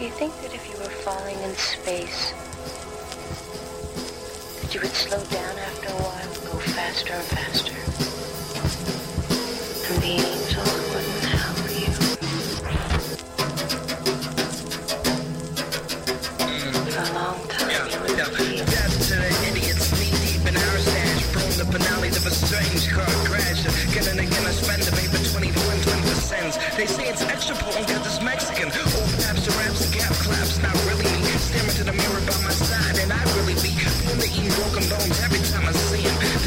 Do you think that if you were falling in space, that you would slow down after a while, and go faster and faster? And the angels wouldn't help you. For a long time, Yeah, you would yeah. feel Death to the idiots, knee deep in our stash. Prone the finale of a strange car crash. Again and again, I spend a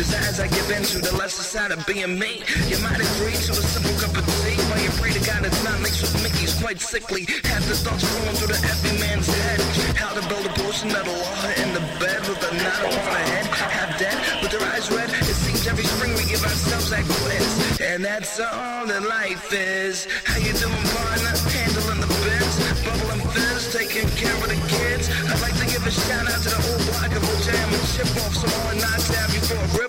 Desires I give in to the lesser side of being me. You might agree to a simple cup of tea, while you pray to God it's not mixed with Mickey's quite sickly. Half the thoughts flowing through the every man's head. How to build a potion that'll law her in the bed with a knot on her head. Half dead, with their eyes red. It seems every spring we give ourselves that quiz. And that's all that life is. How you doing, partner? Handling the biz, bubbling fizz, taking care of the kids. I'd like to give a shout out to the old block of old jam and chip off some more not to have you for a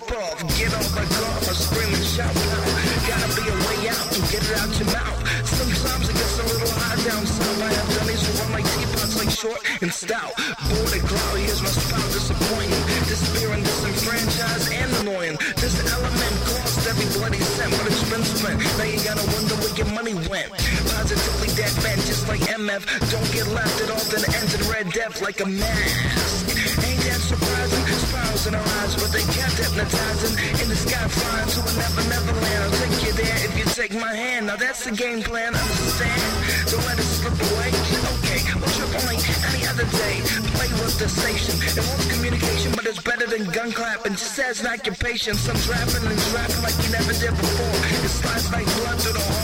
out mouth. Sometimes it gets a little high down south. I have dummies who run like teapots like short and stout. Bored and cloudy, here's my spout disappointing. Disappearing, disenfranchised and annoying. This element cost every bloody cent, but it's been spent. Now you gotta wonder where your money went. Positively dead man, just like MF. Don't get left at all, then enter the red depth like a mask. Ain't that surprising? Spirals in our eyes, but they kept hypnotizing. In the sky, flying to a never, never land. I'll take take my hand. Now that's the game plan, understand? Don't let it slip away. Okay, what's your point? Any other day, play with the station. It wants communication, but it's better than gun clapping. Just as an occupation, some trapping and trapping like you never did before. It slides like blood through the hardwood